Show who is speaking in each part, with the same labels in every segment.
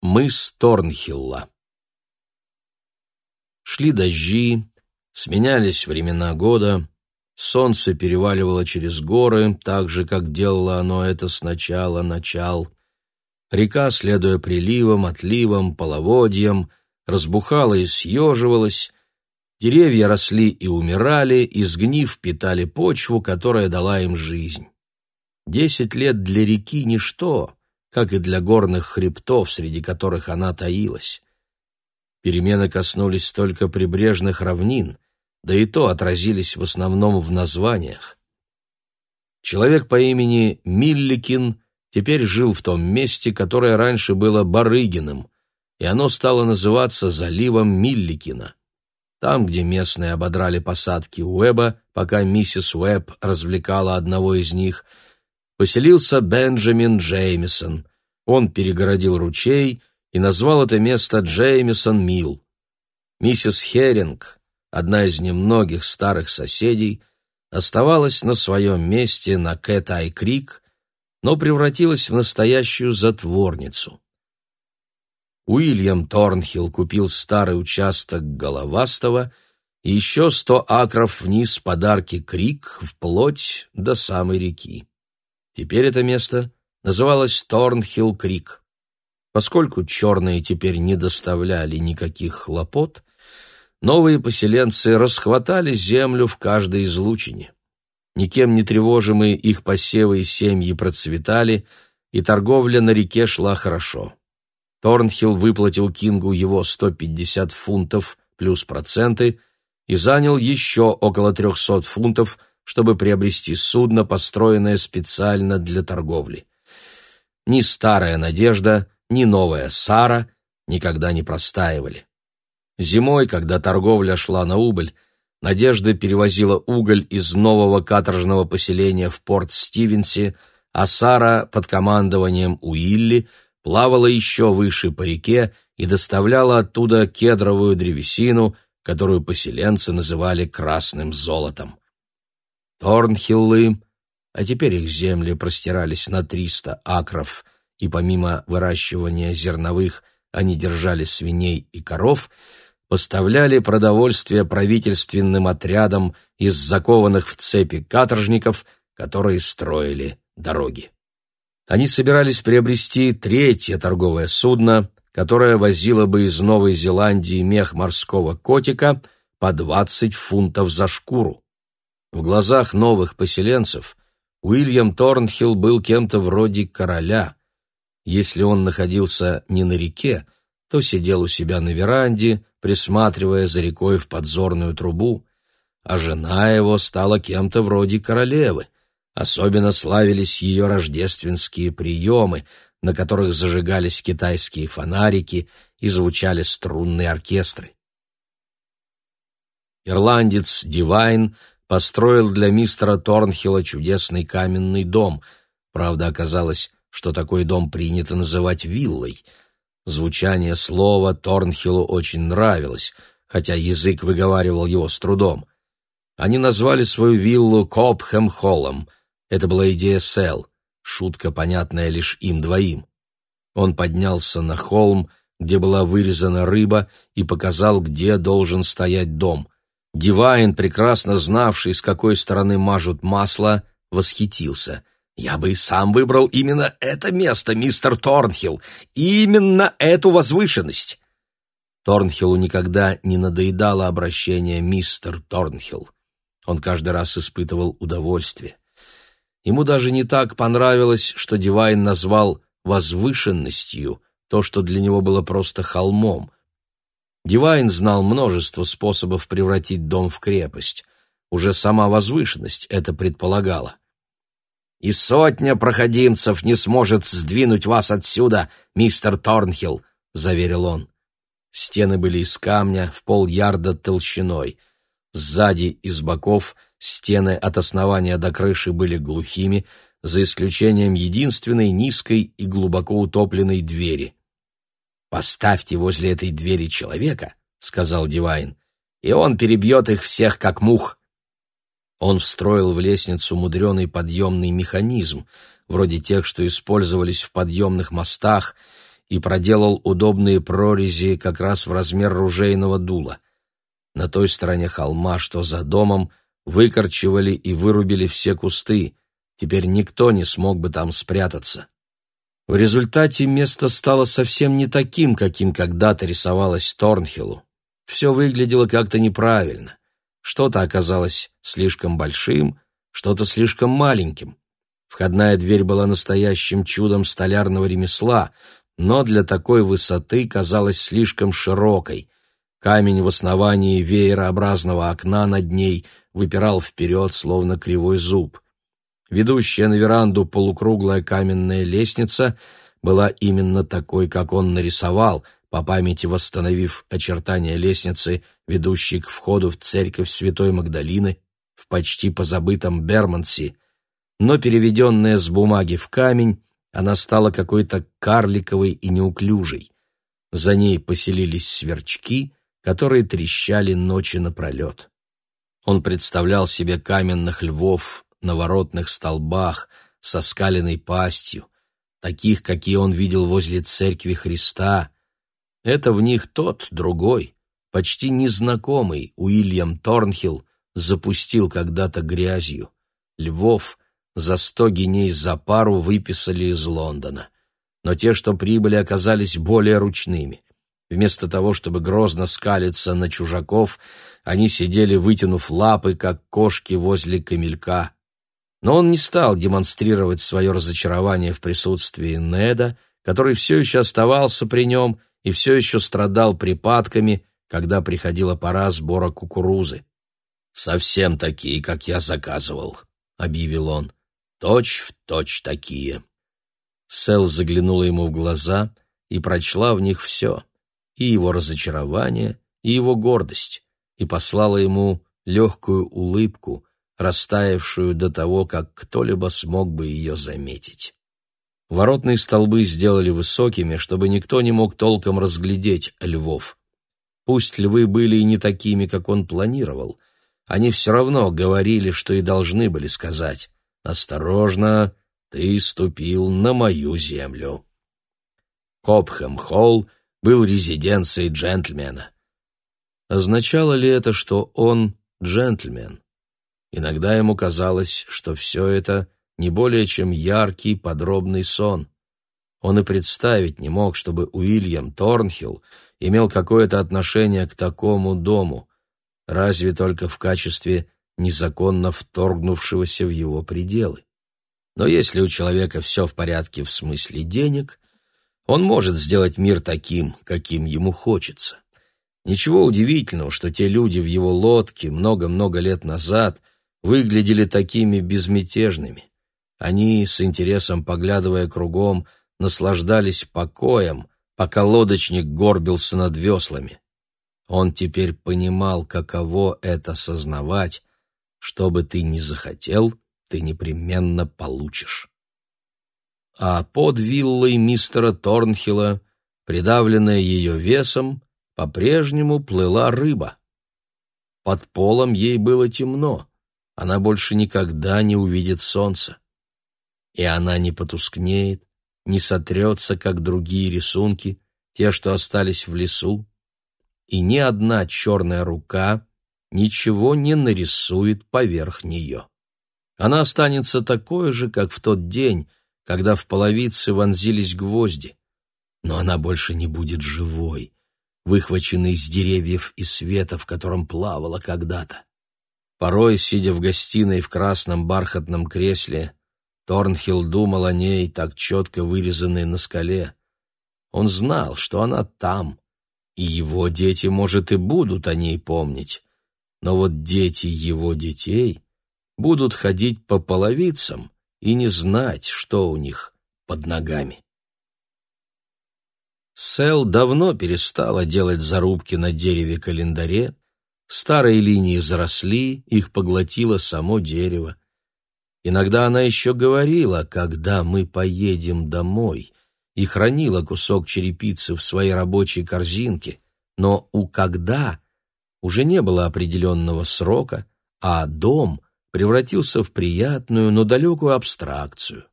Speaker 1: Мыс Торнхилла. Шли дожди, сменялись времена года, солнце переваливало через горы, так же, как делало оно это с начала начал. Река, следуя приливам, отливам, половодьям, разбухала и съеживалась, деревья росли и умирали, изгнив, питали почву, которая дала им жизнь. Десять лет для реки — ничто, как и для горных хребтов, среди которых она таилась. Перемены коснулись только прибрежных равнин, да и то отразились в основном в названиях. Человек по имени Милликин теперь жил в том месте, которое раньше было Барыгиным, и оно стало называться заливом Милликина. Там, где местные ободрали посадки Уэба, пока миссис Уэб развлекала одного из них, поселился Бенджамин Джеймисон. Он перегородил ручей и назвал это место Джеймисон Милл. Миссис Херинг, одна из немногих старых соседей, оставалась на своем месте на Кэт-Ай-Крик, но превратилась в настоящую затворницу. Уильям Торнхилл купил старый участок Головастого и еще сто акров вниз подарки Крик вплоть до самой реки. Теперь это место называлось Торнхилл-Крик. Поскольку черные теперь не доставляли никаких хлопот, новые поселенцы расхватали землю в каждой излучине. Никем не тревожимые их посевы и семьи процветали, и торговля на реке шла хорошо. Торнхилл выплатил Кингу его 150 фунтов плюс проценты и занял еще около 300 фунтов, чтобы приобрести судно, построенное специально для торговли. Ни старая надежда, ни новая Сара никогда не простаивали. Зимой, когда торговля шла на убыль, Надежда перевозила уголь из нового каторжного поселения в порт Стивенси, а Сара под командованием Уилли – плавала еще выше по реке и доставляла оттуда кедровую древесину, которую поселенцы называли красным золотом. Торнхиллы, а теперь их земли простирались на триста акров, и помимо выращивания зерновых они держали свиней и коров, поставляли продовольствие правительственным отрядам из закованных в цепи каторжников, которые строили дороги. Они собирались приобрести третье торговое судно, которое возило бы из Новой Зеландии мех морского котика по 20 фунтов за шкуру. В глазах новых поселенцев Уильям Торнхилл был кем-то вроде короля. Если он находился не на реке, то сидел у себя на веранде, присматривая за рекой в подзорную трубу, а жена его стала кем-то вроде королевы — Особенно славились ее рождественские приемы, на которых зажигались китайские фонарики и звучали струнные оркестры. Ирландец Дивайн построил для мистера Торнхилла чудесный каменный дом. Правда, оказалось, что такой дом принято называть виллой. Звучание слова Торнхиллу очень нравилось, хотя язык выговаривал его с трудом. Они назвали свою виллу Копхэм-Холлом — это была идея Сэл, шутка, понятная лишь им двоим. Он поднялся на холм, где была вырезана рыба, и показал, где должен стоять дом. Дивайн, прекрасно знавший, с какой стороны мажут масло, восхитился. «Я бы и сам выбрал именно это место, мистер Торнхилл, именно эту возвышенность!» Торнхиллу никогда не надоедало обращение «мистер Торнхилл». Он каждый раз испытывал удовольствие. Ему даже не так понравилось, что Дивайн назвал возвышенностью то, что для него было просто холмом. Дивайн знал множество способов превратить дом в крепость. Уже сама возвышенность это предполагала. «И сотня проходимцев не сможет сдвинуть вас отсюда, мистер Торнхилл», — заверил он. Стены были из камня в полярда толщиной. Сзади и с боков — Стены от основания до крыши были глухими, за исключением единственной низкой и глубоко утопленной двери. «Поставьте возле этой двери человека», — сказал Дивайн, — «и он перебьет их всех, как мух». Он встроил в лестницу мудреный подъемный механизм, вроде тех, что использовались в подъемных мостах, и проделал удобные прорези как раз в размер ружейного дула. На той стороне холма, что за домом, выкорчевали и вырубили все кусты. Теперь никто не смог бы там спрятаться. В результате место стало совсем не таким, каким когда-то рисовалось Торнхиллу. Все выглядело как-то неправильно. Что-то оказалось слишком большим, что-то слишком маленьким. Входная дверь была настоящим чудом столярного ремесла, но для такой высоты казалась слишком широкой. Камень в основании веерообразного окна над ней выпирал вперед, словно кривой зуб. Ведущая на веранду полукруглая каменная лестница была именно такой, как он нарисовал, по памяти восстановив очертания лестницы, ведущей к входу в церковь Святой Магдалины в почти позабытом Бермонси, но переведенная с бумаги в камень, она стала какой-то карликовой и неуклюжей. За ней поселились сверчки, которые трещали ночи напролет. Он представлял себе каменных львов на воротных столбах со скаленной пастью, таких, какие он видел возле церкви Христа. Это в них тот, другой, почти незнакомый Уильям Торнхилл запустил когда-то грязью. Львов за сто геней за пару выписали из Лондона. Но те, что прибыли, оказались более ручными. Вместо того, чтобы грозно скалиться на чужаков, они сидели, вытянув лапы, как кошки возле камелька. Но он не стал демонстрировать свое разочарование в присутствии Неда, который все еще оставался при нем и все еще страдал припадками, когда приходила пора сбора кукурузы. «Совсем такие, как я заказывал», — объявил он. «Точь в точь такие». Сэл заглянула ему в глаза и прочла в них все — и его разочарование, и его гордость, и послала ему легкую улыбку, растаявшую до того, как кто-либо смог бы ее заметить. Воротные столбы сделали высокими, чтобы никто не мог толком разглядеть львов. Пусть львы были и не такими, как он планировал, они все равно говорили, что и должны были сказать «Осторожно, ты ступил на мою землю». Копхэм-Холл был резиденцией джентльмена. Означало ли это, что он джентльмен? Иногда ему казалось, что все это не более чем яркий подробный сон. Он и представить не мог, чтобы Уильям Торнхилл имел какое-то отношение к такому дому, разве только в качестве незаконно вторгнувшегося в его пределы. Но если у человека все в порядке в смысле денег, он может сделать мир таким, каким ему хочется. Ничего удивительного, что те люди в его лодке много-много лет назад выглядели такими безмятежными. Они, с интересом поглядывая кругом, наслаждались покоем, пока лодочник горбился над веслами. Он теперь понимал, каково это сознавать, что бы ты ни захотел, ты непременно получишь а под виллой мистера Торнхилла, придавленная ее весом, по-прежнему плыла рыба. Под полом ей было темно, она больше никогда не увидит солнца. И она не потускнеет, не сотрется, как другие рисунки, те, что остались в лесу, и ни одна черная рука ничего не нарисует поверх нее. Она останется такой же, как в тот день, когда в половице вонзились гвозди. Но она больше не будет живой, выхваченной из деревьев и света, в котором плавала когда-то. Порой, сидя в гостиной в красном бархатном кресле, Торнхилл думал о ней, так четко вырезанной на скале. Он знал, что она там, и его дети, может, и будут о ней помнить. Но вот дети его детей будут ходить по половицам, и не знать, что у них под ногами. Сэл давно перестала делать зарубки на дереве-календаре, старые линии заросли, их поглотило само дерево. Иногда она еще говорила, когда мы поедем домой, и хранила кусок черепицы в своей рабочей корзинке, но у «когда» уже не было определенного срока, а дом превратился в приятную, но далекую абстракцию.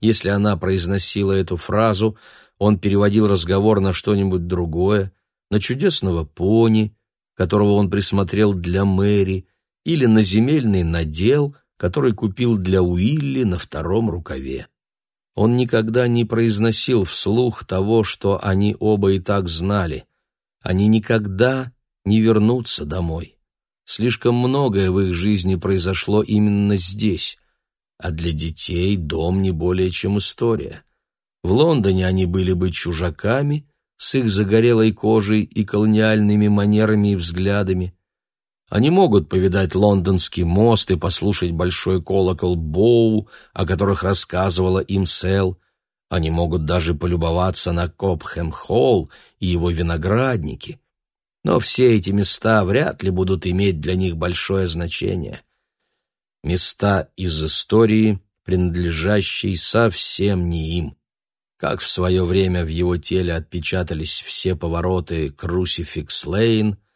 Speaker 1: Если она произносила эту фразу, он переводил разговор на что-нибудь другое, на чудесного пони, которого он присмотрел для Мэри, или на земельный надел, который купил для Уилли на втором рукаве. Он никогда не произносил вслух того, что они оба и так знали. Они никогда не вернутся домой. Слишком многое в их жизни произошло именно здесь, а для детей дом не более чем история. В Лондоне они были бы чужаками с их загорелой кожей и колониальными манерами и взглядами. Они могут повидать лондонский мост и послушать большой колокол Боу, о которых рассказывала им Сэл. Они могут даже полюбоваться на Копхэм-холл и его виноградники. Но все эти места вряд ли будут иметь для них большое значение. Места из истории, принадлежащие совсем не им. Как в свое время в его теле отпечатались все повороты Крусификс-Лейн —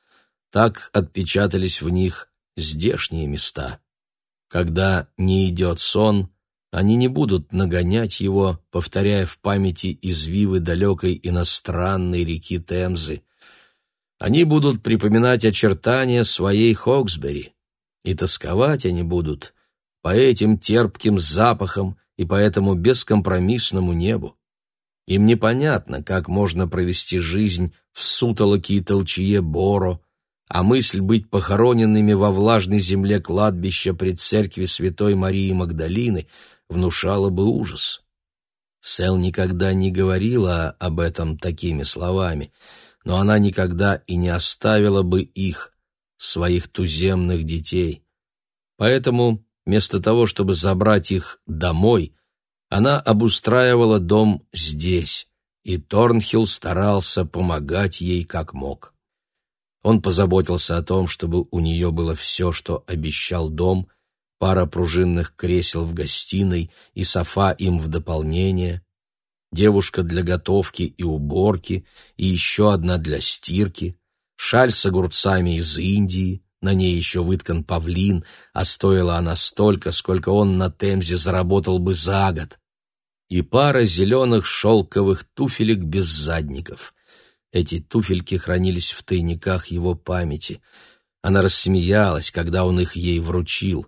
Speaker 1: так отпечатались в них здешние места. Когда не идет сон, они не будут нагонять его, повторяя в памяти извивы далекой иностранной реки Темзы. Они будут припоминать очертания своей Хоксбери, и тосковать они будут по этим терпким запахам и по этому бескомпромиссному небу. Им непонятно, как можно провести жизнь в сутолоке и толчье Боро, а мысль быть похороненными во влажной земле кладбища при церкви Святой Марии Магдалины внушала бы ужас. Сэл никогда не говорила об этом такими словами, но она никогда и не оставила бы их, своих туземных детей. Поэтому вместо того, чтобы забрать их домой, она обустраивала дом здесь, и Торнхилл старался помогать ей как мог. Он позаботился о том, чтобы у нее было все, что обещал дом, пара пружинных кресел в гостиной и софа им в дополнение, девушка для готовки и уборки и еще одна для стирки, шаль с огурцами из Индии, на ней еще выткан павлин, а стоила она столько, сколько он на Темзе заработал бы за год, и пара зеленых шелковых туфелек без задников — эти туфельки хранились в тайниках его памяти. Она рассмеялась, когда он их ей вручил.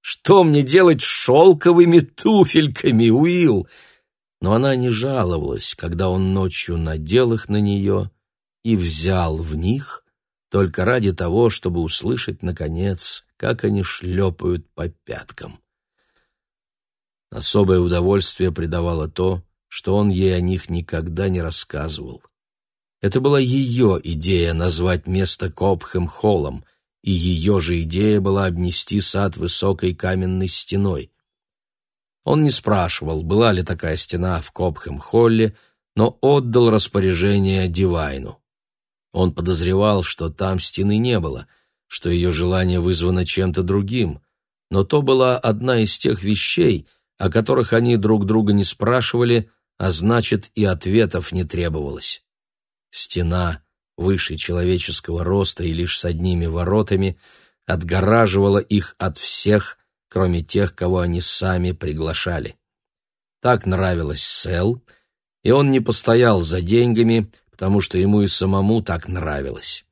Speaker 1: «Что мне делать с шелковыми туфельками, Уилл?» Но она не жаловалась, когда он ночью надел их на нее и взял в них только ради того, чтобы услышать, наконец, как они шлепают по пяткам. Особое удовольствие придавало то, что он ей о них никогда не рассказывал. Это была ее идея назвать место Копхэм-холлом, и ее же идея была обнести сад высокой каменной стеной. Он не спрашивал, была ли такая стена в Копхэм-холле, но отдал распоряжение Дивайну. Он подозревал, что там стены не было, что ее желание вызвано чем-то другим, но то была одна из тех вещей, о которых они друг друга не спрашивали, а значит и ответов не требовалось. Стена, выше человеческого роста и лишь с одними воротами, отгораживала их от всех, кроме тех, кого они сами приглашали. Так нравилось Сэл, и он не постоял за деньгами, потому что ему и самому так нравилось.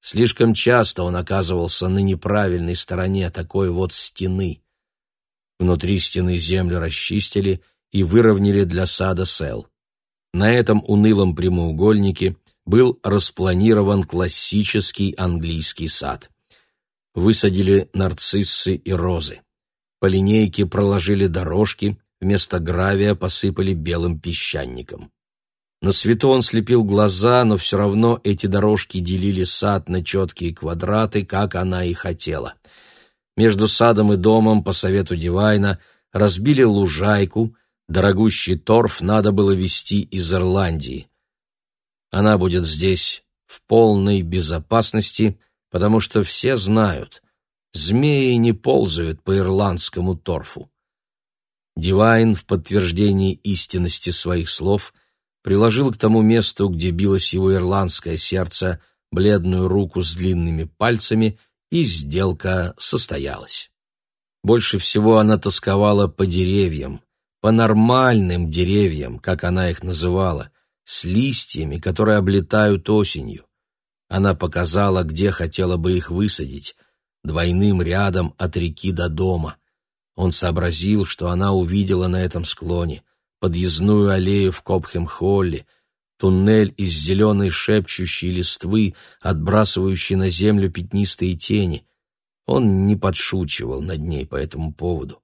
Speaker 1: Слишком часто он оказывался на неправильной стороне такой вот стены. Внутри стены землю расчистили и выровняли для сада Сэл. На этом унылом прямоугольнике был распланирован классический английский сад. Высадили нарциссы и розы. По линейке проложили дорожки, вместо гравия посыпали белым песчаником. На свету он слепил глаза, но все равно эти дорожки делили сад на четкие квадраты, как она и хотела. Между садом и домом, по совету Дивайна, разбили лужайку, Дорогущий торф надо было везти из Ирландии. Она будет здесь в полной безопасности, потому что все знают, змеи не ползают по ирландскому торфу. Дивайн в подтверждении истинности своих слов приложил к тому месту, где билось его ирландское сердце, бледную руку с длинными пальцами, и сделка состоялась. Больше всего она тосковала по деревьям, по нормальным деревьям, как она их называла, с листьями, которые облетают осенью. Она показала, где хотела бы их высадить, двойным рядом от реки до дома. Он сообразил, что она увидела на этом склоне подъездную аллею в Копхем-Холле, туннель из зеленой шепчущей листвы, отбрасывающей на землю пятнистые тени. Он не подшучивал над ней по этому поводу.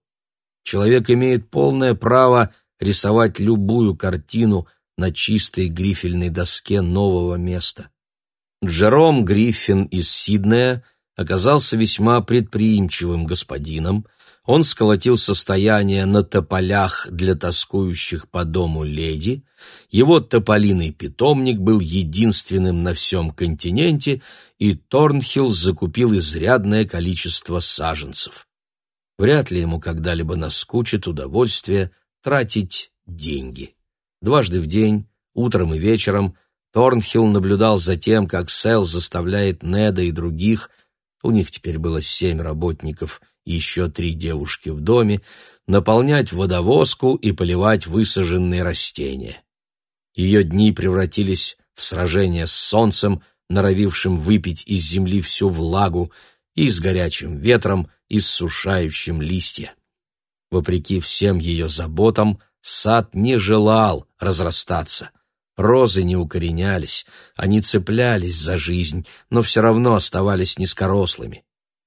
Speaker 1: Человек имеет полное право рисовать любую картину на чистой грифельной доске нового места. Джером Гриффин из Сиднея оказался весьма предприимчивым господином. Он сколотил состояние на тополях для тоскующих по дому леди. Его тополиный питомник был единственным на всем континенте, и Торнхилл закупил изрядное количество саженцев. Вряд ли ему когда-либо наскучит удовольствие тратить деньги. Дважды в день, утром и вечером, Торнхилл наблюдал за тем, как Сэл заставляет Неда и других, у них теперь было семь работников еще три девушки в доме, наполнять водовозку и поливать высаженные растения. Ее дни превратились в сражение с солнцем, норовившим выпить из земли всю влагу, и с горячим ветром, иссушающим листья. Вопреки всем ее заботам, сад не желал разрастаться. Розы не укоренялись, они цеплялись за жизнь, но все равно оставались низкорослыми.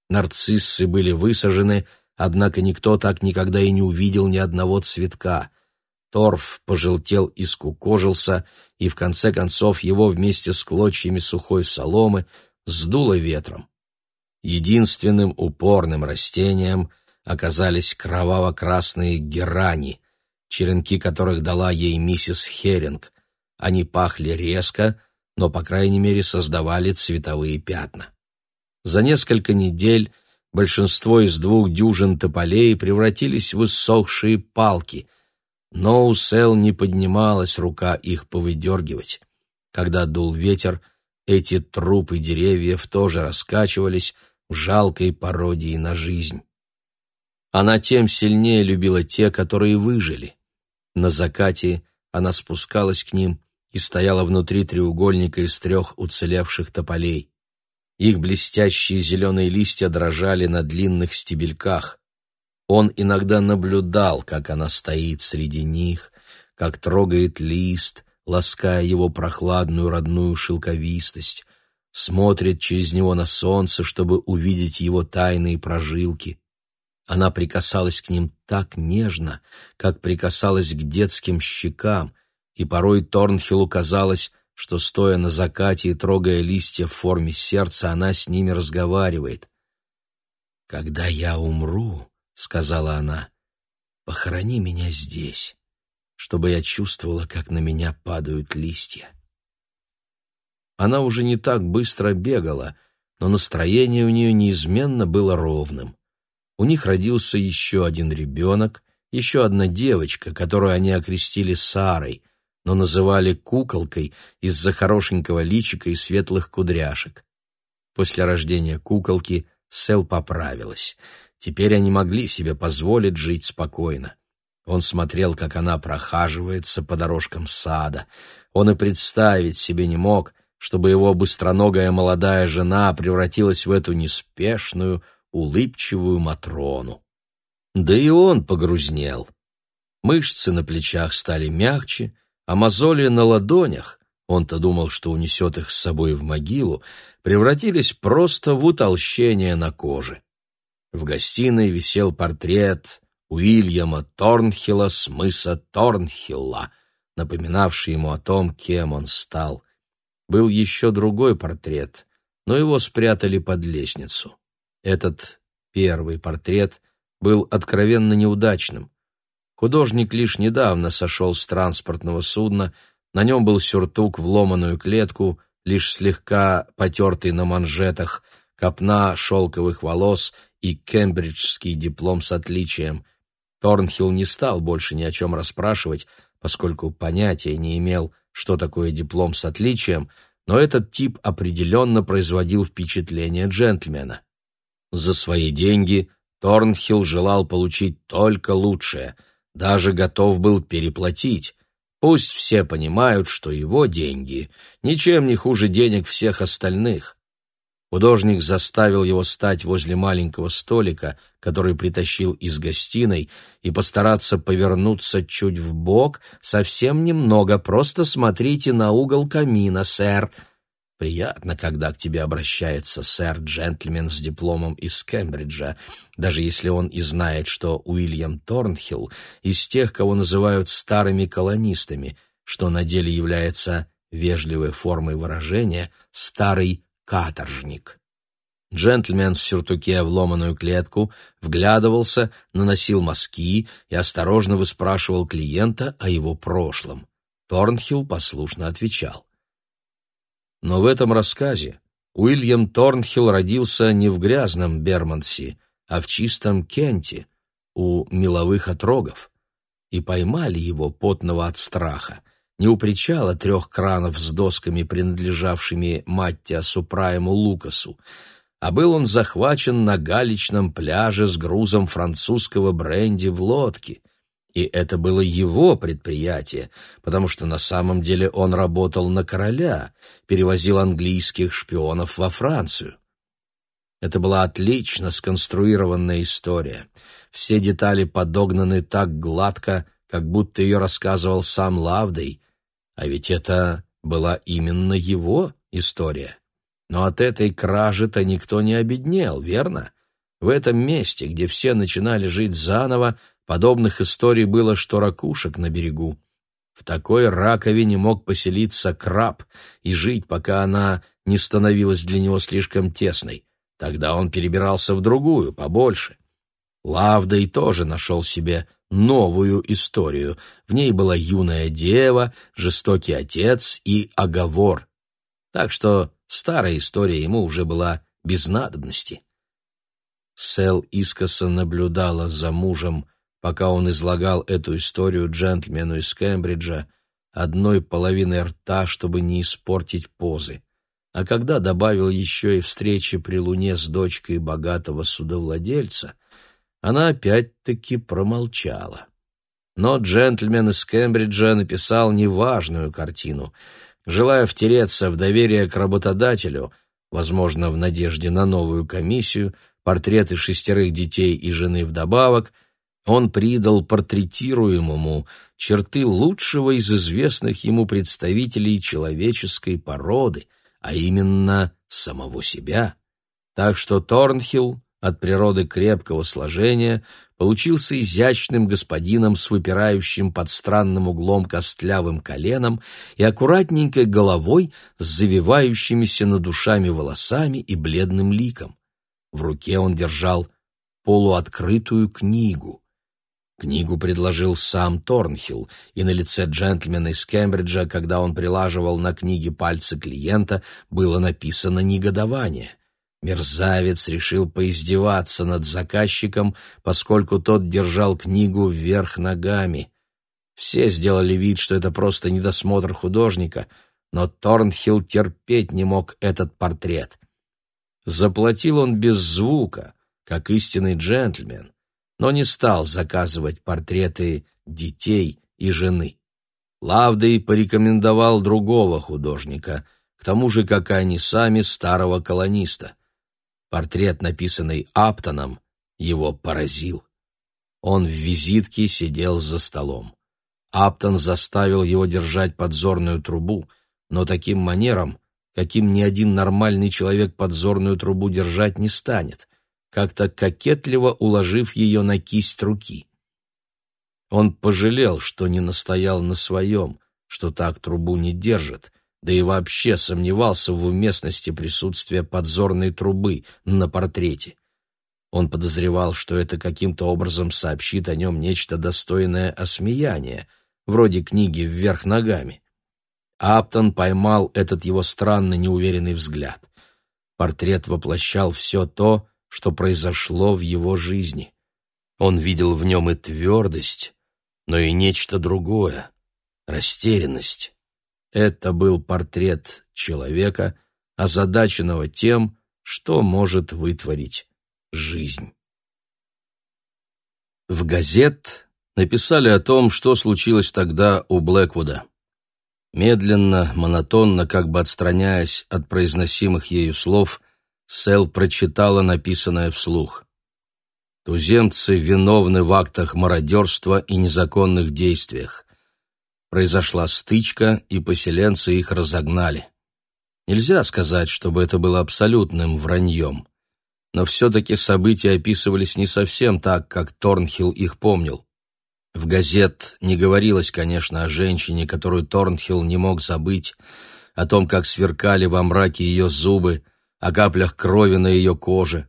Speaker 1: Нарциссы были высажены, однако никто так никогда и не увидел ни одного цветка. Торф пожелтел и скукожился, и в конце концов его вместе с клочьями сухой соломы сдуло ветром. Единственным упорным растением оказались кроваво-красные герани, черенки которых дала ей миссис Херинг. Они пахли резко, но, по крайней мере, создавали цветовые пятна. За несколько недель большинство из двух дюжин тополей превратились в иссохшие палки, но у Сел не поднималась рука их повыдергивать. Когда дул ветер, эти трупы деревьев тоже раскачивались в жалкой пародии на жизнь. Она тем сильнее любила те, которые выжили. На закате она спускалась к ним и стояла внутри треугольника из трех уцелевших тополей. Их блестящие зеленые листья дрожали на длинных стебельках. Он иногда наблюдал, как она стоит среди них, как трогает лист, лаская его прохладную родную шелковистость, смотрит через него на солнце, чтобы увидеть его тайные прожилки. Она прикасалась к ним так нежно, как прикасалась к детским щекам, и порой Торнхиллу казалось, что, стоя на закате и трогая листья в форме сердца, она с ними разговаривает. «Когда я умру», — сказала она, — «похорони меня здесь, чтобы я чувствовала, как на меня падают листья». Она уже не так быстро бегала, но настроение у нее неизменно было ровным. У них родился еще один ребенок, еще одна девочка, которую они окрестили Сарой, но называли куколкой из-за хорошенького личика и светлых кудряшек. После рождения куколки Сел поправилась. Теперь они могли себе позволить жить спокойно. Он смотрел, как она прохаживается по дорожкам сада. Он и представить себе не мог, чтобы его быстроногая молодая жена превратилась в эту неспешную, улыбчивую Матрону. Да и он погрузнел. Мышцы на плечах стали мягче, а мозоли на ладонях, он-то думал, что унесет их с собой в могилу, превратились просто в утолщение на коже. В гостиной висел портрет Уильяма Торнхилла с мыса Торнхилла, напоминавший ему о том, кем он стал. Был еще другой портрет, но его спрятали под лестницу. Этот первый портрет был откровенно неудачным. Художник лишь недавно сошел с транспортного судна, на нем был сюртук в ломаную клетку, лишь слегка потертый на манжетах, копна шелковых волос и кембриджский диплом с отличием. Торнхилл не стал больше ни о чем расспрашивать, поскольку понятия не имел, что такое диплом с отличием, но этот тип определенно производил впечатление джентльмена. За свои деньги Торнхилл желал получить только лучшее. Даже готов был переплатить. Пусть все понимают, что его деньги ничем не хуже денег всех остальных. Художник заставил его стать возле маленького столика, который притащил из гостиной, и постараться повернуться чуть в бок, совсем немного, просто смотрите на угол камина, сэр. Приятно, когда к тебе обращается сэр-джентльмен с дипломом из Кембриджа, даже если он и знает, что Уильям Торнхилл из тех, кого называют старыми колонистами, что на деле является вежливой формой выражения «старый каторжник. Джентльмен в сюртуке в ломаную клетку вглядывался, наносил мазки и осторожно выспрашивал клиента о его прошлом. Торнхилл послушно отвечал. Но в этом рассказе Уильям Торнхилл родился не в грязном Бермонсе, а в чистом Кенте, у меловых отрогов, и поймали его, потного от страха, не у причала трех кранов с досками, принадлежавшими Маттиасу Прайму Лукасу, а был он захвачен на галечном пляже с грузом французского бренди в лодке. И это было его предприятие, потому что на самом деле он работал на короля, перевозил английских шпионов во Францию. Это была отлично сконструированная история. Все детали подогнаны так гладко, как будто ее рассказывал сам Лавдей, а ведь это была именно его история. Но от этой кражи-то никто не обеднел, верно? В этом месте, где все начинали жить заново, подобных историй было что ракушек на берегу. В такой раковине мог поселиться краб и жить, пока она не становилась для него слишком тесной. Тогда он перебирался в другую, побольше. Лавдой тоже нашел себе новую историю. В ней была юная дева, жестокий отец и оговор. Так что старая история ему уже была без надобности. Сэл искоса наблюдала за мужем, пока он излагал эту историю джентльмену из Кембриджа, одной половиной рта, чтобы не испортить позы. А когда добавил еще и встречи при луне с дочкой богатого судовладельца — она опять-таки промолчала. Но джентльмен из Кембриджа написал неважную картину. Желая втереться в доверие к работодателю, возможно, в надежде на новую комиссию, портреты шестерых детей и жены вдобавок, он придал портретируемому черты лучшего из известных ему представителей человеческой породы, а именно самого себя. Так что Торнхилл от природы крепкого сложения, получился изящным господином с выпирающим под странным углом костлявым коленом и аккуратненькой головой с завивающимися над душами волосами и бледным ликом. В руке он держал полуоткрытую книгу. Книгу предложил сам Торнхилл, и на лице джентльмена из Кембриджа, когда он прилаживал на книге пальцы клиента, было написано негодование. Мерзавец решил поиздеваться над заказчиком, поскольку тот держал книгу вверх ногами. Все сделали вид, что это просто недосмотр художника, но Торнхилл терпеть не мог этот портрет. Заплатил он без звука, как истинный джентльмен, но не стал заказывать портреты детей и жены. Лавдей порекомендовал другого художника, к тому же, как и они сами, старого колониста. Портрет, написанный Аптоном, его поразил. Он в визитке сидел за столом. Аптон заставил его держать подзорную трубу, но таким манером, каким ни один нормальный человек подзорную трубу держать не станет, как-то кокетливо уложив ее на кисть руки. Он пожалел, что не настоял на своем, что так трубу не держит, да и вообще сомневался в уместности присутствия подзорной трубы на портрете. Он подозревал, что это каким-то образом сообщит о нем нечто достойное осмеяния, вроде книги «Вверх ногами». Аптон поймал этот его странно неуверенный взгляд. Портрет воплощал все то, что произошло в его жизни. Он видел в нем и твердость, но и нечто другое — растерянность. Это был портрет человека, озадаченного тем, что может вытворить жизнь. В газет написали о том, что случилось тогда у Блэквуда. Медленно, монотонно, как бы отстраняясь от произносимых ею слов, Сэл прочитала написанное вслух. Туземцы виновны в актах мародерства и незаконных действиях. Произошла стычка, и поселенцы их разогнали. Нельзя сказать, чтобы это было абсолютным враньем. Но все-таки события описывались не совсем так, как Торнхилл их помнил. В газет не говорилось, конечно, о женщине, которую Торнхилл не мог забыть, о том, как сверкали во мраке ее зубы, о каплях крови на ее коже,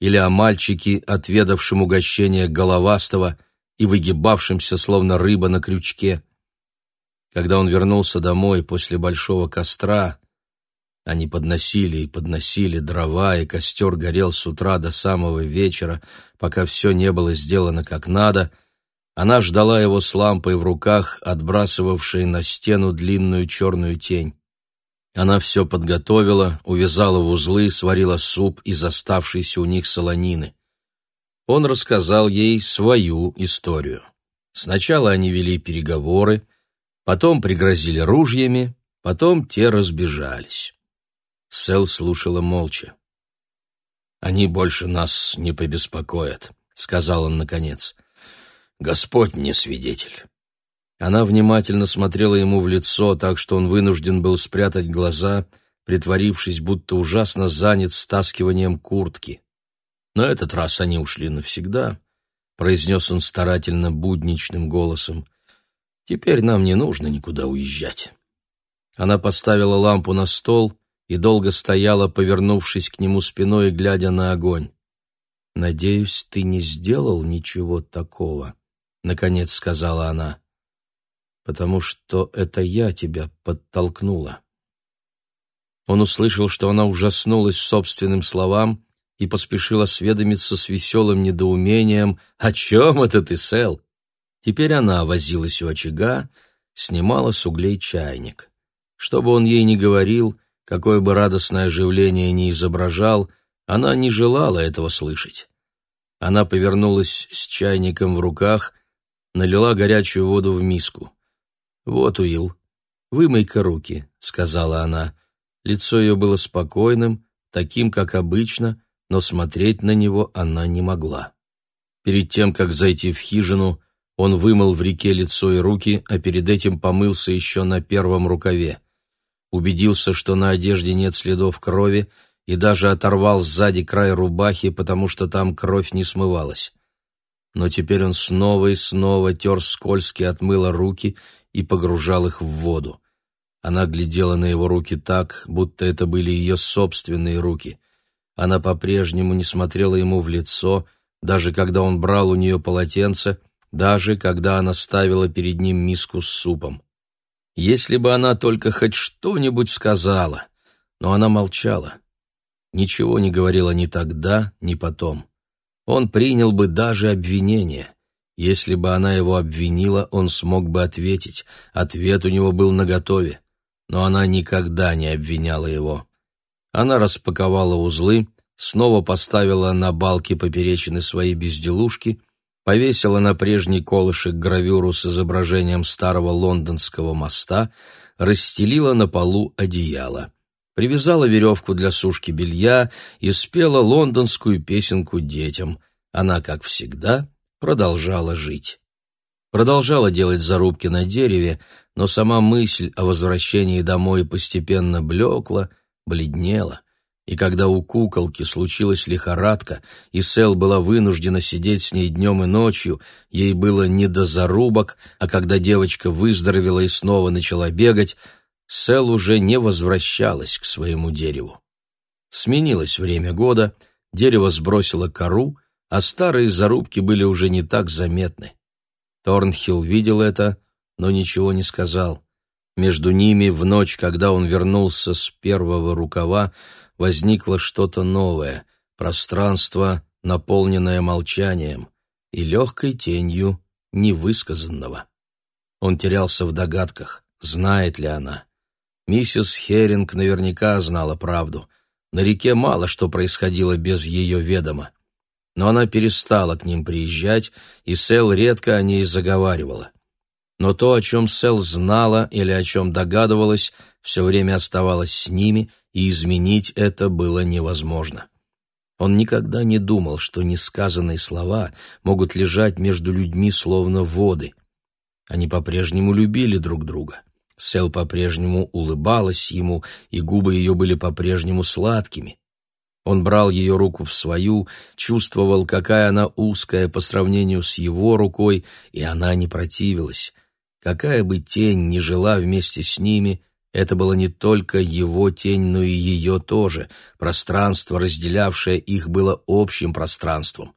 Speaker 1: или о мальчике, отведавшем угощение головастого и выгибавшемся, словно рыба на крючке. Когда он вернулся домой после большого костра, они подносили и подносили дрова, и костер горел с утра до самого вечера, пока все не было сделано как надо. Она ждала его с лампой в руках, отбрасывавшей на стену длинную черную тень. Она все подготовила, увязала в узлы, сварила суп из оставшейся у них солонины. Он рассказал ей свою историю. Сначала они вели переговоры, потом пригрозили ружьями, потом те разбежались. Сэл слушала молча. «Они больше нас не побеспокоят», — сказал он наконец. «Господь не свидетель». Она внимательно смотрела ему в лицо, так что он вынужден был спрятать глаза, притворившись, будто ужасно занят стаскиванием куртки. «На этот раз они ушли навсегда», — произнес он старательно будничным голосом. Теперь нам не нужно никуда уезжать. Она поставила лампу на стол и долго стояла, повернувшись к нему спиной и глядя на огонь. «Надеюсь, ты не сделал ничего такого», — наконец сказала она, «потому что это я тебя подтолкнула». Он услышал, что она ужаснулась собственным словам и поспешил осведомиться с веселым недоумением «О чем это ты, Сэл? Теперь она возилась у очага, снимала с углей чайник. Что бы он ей ни говорил, какое бы радостное оживление ни изображал, она не желала этого слышать. Она повернулась с чайником в руках, налила горячую воду в миску. «Вот, Уилл, вымой-ка руки», — сказала она. Лицо ее было спокойным, таким, как обычно, но смотреть на него она не могла. Перед тем, как зайти в хижину, он вымыл в реке лицо и руки, а перед этим помылся еще на первом рукаве. Убедился, что на одежде нет следов крови, и даже оторвал сзади край рубахи, потому что там кровь не смывалась. Но теперь он снова и снова тер скользкие от мыла руки и погружал их в воду. Она глядела на его руки так, будто это были ее собственные руки. Она по-прежнему не смотрела ему в лицо, даже когда он брал у нее полотенце даже когда она ставила перед ним миску с супом. Если бы она только хоть что-нибудь сказала, но она молчала. Ничего не говорила ни тогда, ни потом. Он принял бы даже обвинение. Если бы она его обвинила, он смог бы ответить. Ответ у него был наготове. Но она никогда не обвиняла его. Она распаковала узлы, снова поставила на балки поперечины свои безделушки повесила на прежний колышек гравюру с изображением старого лондонского моста, расстелила на полу одеяло, привязала веревку для сушки белья и спела лондонскую песенку детям. Она, как всегда, продолжала жить. Продолжала делать зарубки на дереве, но сама мысль о возвращении домой постепенно блекла, бледнела и когда у куколки случилась лихорадка, и Сэл была вынуждена сидеть с ней днем и ночью, ей было не до зарубок, а когда девочка выздоровела и снова начала бегать, Сэл уже не возвращалась к своему дереву. Сменилось время года, дерево сбросило кору, а старые зарубки были уже не так заметны. Торнхилл видел это, но ничего не сказал. Между ними в ночь, когда он вернулся с первого рукава, возникло что-то новое, пространство, наполненное молчанием и легкой тенью невысказанного. Он терялся в догадках, знает ли она. Миссис Херинг наверняка знала правду. На реке мало что происходило без ее ведома. Но она перестала к ним приезжать, и Сэл редко о ней заговаривала. Но то, о чем Сэл знала или о чем догадывалась, все время оставалось с ними, и изменить это было невозможно. Он никогда не думал, что несказанные слова могут лежать между людьми словно воды. Они по-прежнему любили друг друга. Сэл по-прежнему улыбалась ему, и губы ее были по-прежнему сладкими. Он брал ее руку в свою, чувствовал, какая она узкая по сравнению с его рукой, и она не противилась. Какая бы тень ни жила вместе с ними, это было не только его тень, но и ее тоже. Пространство, разделявшее их, было общим пространством.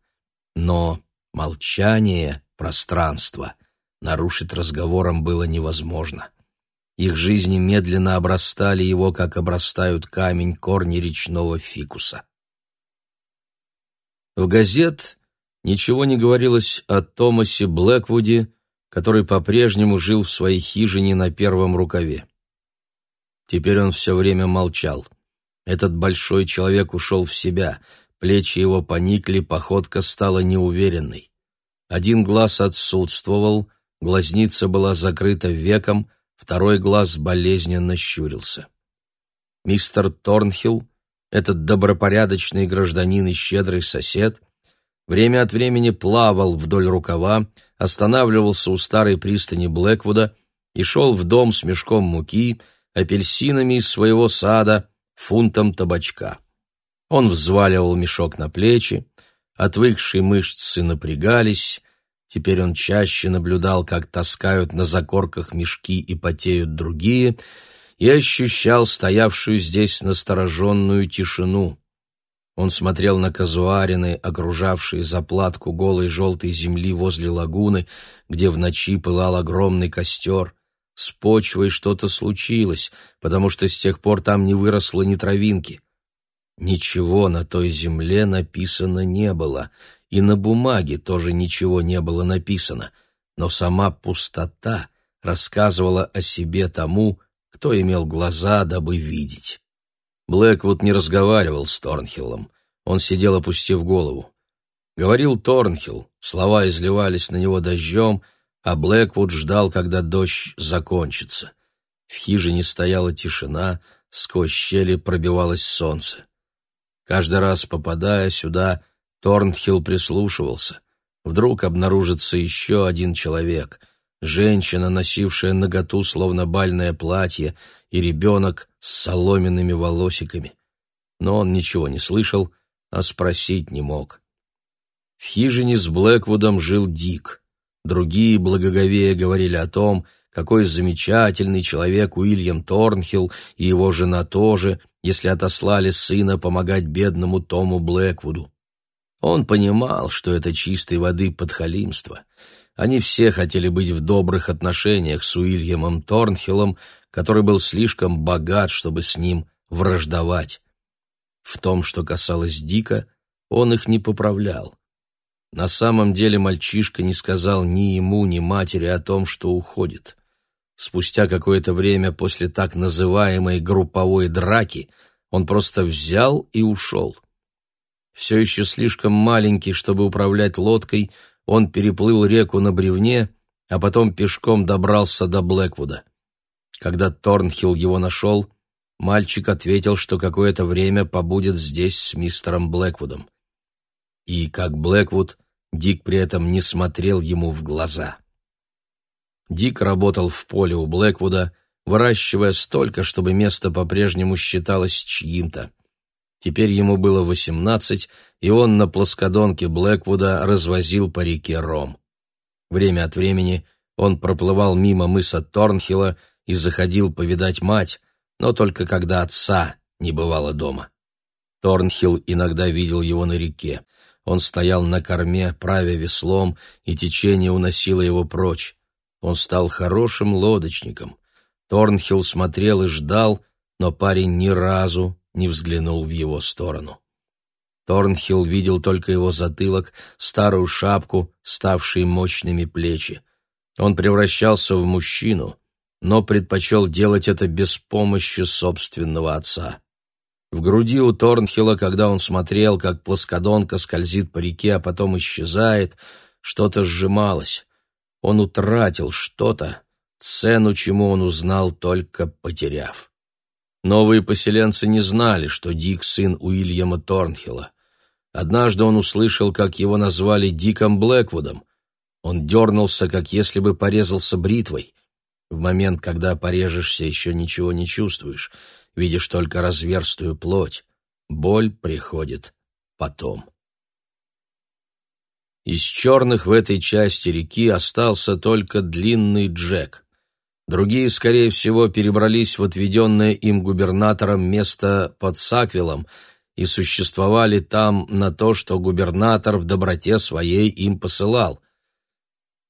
Speaker 1: Но молчание пространства нарушить разговором было невозможно. Их жизни медленно обрастали его, как обрастают камень корни речного фикуса. В газет ничего не говорилось о Томасе Блэквуде, который по-прежнему жил в своей хижине на первом рукаве. Теперь он все время молчал. Этот большой человек ушел в себя, плечи его поникли, походка стала неуверенной. Один глаз отсутствовал, глазница была закрыта веком, второй глаз болезненно щурился. Мистер Торнхилл, этот добропорядочный гражданин и щедрый сосед, время от времени плавал вдоль рукава, останавливался у старой пристани Блэквуда и шел в дом с мешком муки, апельсинами из своего сада, фунтом табачка. Он взваливал мешок на плечи, отвыкшие мышцы напрягались, теперь он чаще наблюдал, как таскают на закорках мешки и потеют другие, и ощущал стоявшую здесь настороженную тишину. Он смотрел на казуарины, окружавшие заплатку голой желтой земли возле лагуны, где в ночи пылал огромный костер, с почвой что-то случилось, потому что с тех пор там не выросло ни травинки. Ничего на той земле написано не было, и на бумаге тоже ничего не было написано, но сама пустота рассказывала о себе тому, кто имел глаза, дабы видеть. Блэквуд не разговаривал с Торнхиллом. Он сидел, опустив голову. Говорил Торнхилл, слова изливались на него дождем, а Блэквуд ждал, когда дождь закончится. В хижине стояла тишина, сквозь щели пробивалось солнце. Каждый раз, попадая сюда, Торнхилл прислушивался. Вдруг обнаружится еще один человек — женщина, носившая наготу словно бальное платье, и ребенок с соломенными волосиками. Но он ничего не слышал, а спросить не мог. В хижине с Блэквудом жил Дик — Другие благоговея говорили о том, какой замечательный человек Уильям Торнхилл и его жена тоже, если отослали сына помогать бедному Тому Блэквуду. Он понимал, что это чистой воды подхалимство. Они все хотели быть в добрых отношениях с Уильямом Торнхиллом, который был слишком богат, чтобы с ним враждовать. В том, что касалось Дика, он их не поправлял. На самом деле мальчишка не сказал ни ему, ни матери о том, что уходит. Спустя какое-то время после так называемой групповой драки он просто взял и ушел. Все еще слишком маленький, чтобы управлять лодкой, он переплыл реку на бревне, а потом пешком добрался до Блэквуда. Когда Торнхилл его нашел, мальчик ответил, что какое-то время побудет здесь с мистером Блэквудом. И, как Блэквуд, Дик при этом не смотрел ему в глаза. Дик работал в поле у Блэквуда, выращивая столько, чтобы место по-прежнему считалось чьим-то. Теперь ему было восемнадцать, и он на плоскодонке Блэквуда развозил по реке Ром. Время от времени он проплывал мимо мыса Торнхилла и заходил повидать мать, но только когда отца не бывало дома. Торнхилл иногда видел его на реке. Он стоял на корме, правя веслом, и течение уносило его прочь. Он стал хорошим лодочником. Торнхилл смотрел и ждал, но парень ни разу не взглянул в его сторону. Торнхилл видел только его затылок, старую шапку, ставшие мощными плечи. Он превращался в мужчину, но предпочел делать это без помощи собственного отца. В груди у Торнхилла, когда он смотрел, как плоскодонка скользит по реке, а потом исчезает, что-то сжималось. Он утратил что-то, цену чему он узнал, только потеряв. Новые поселенцы не знали, что Дик — сын Уильяма Торнхилла. Однажды он услышал, как его назвали Диком Блэквудом. Он дернулся, как если бы порезался бритвой. В момент, когда порежешься, еще ничего не чувствуешь, видишь только разверстую плоть. Боль приходит потом. Из черных в этой части реки остался только длинный Джек. Другие, скорее всего, перебрались в отведенное им губернатором место под Саквилом и существовали там на то, что губернатор в доброте своей им посылал.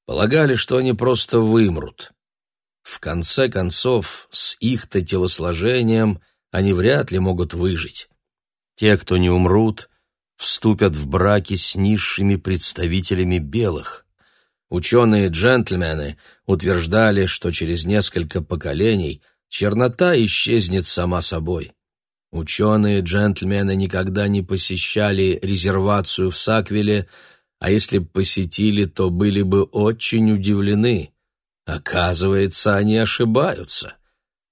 Speaker 1: Полагали, что они просто вымрут. В конце концов, с их-то телосложением они вряд ли могут выжить. Те, кто не умрут, вступят в браки с низшими представителями белых. Ученые-джентльмены утверждали, что через несколько поколений чернота исчезнет сама собой. Ученые-джентльмены никогда не посещали резервацию в Саквиле, а если б посетили, то были бы очень удивлены. Оказывается, они ошибаются.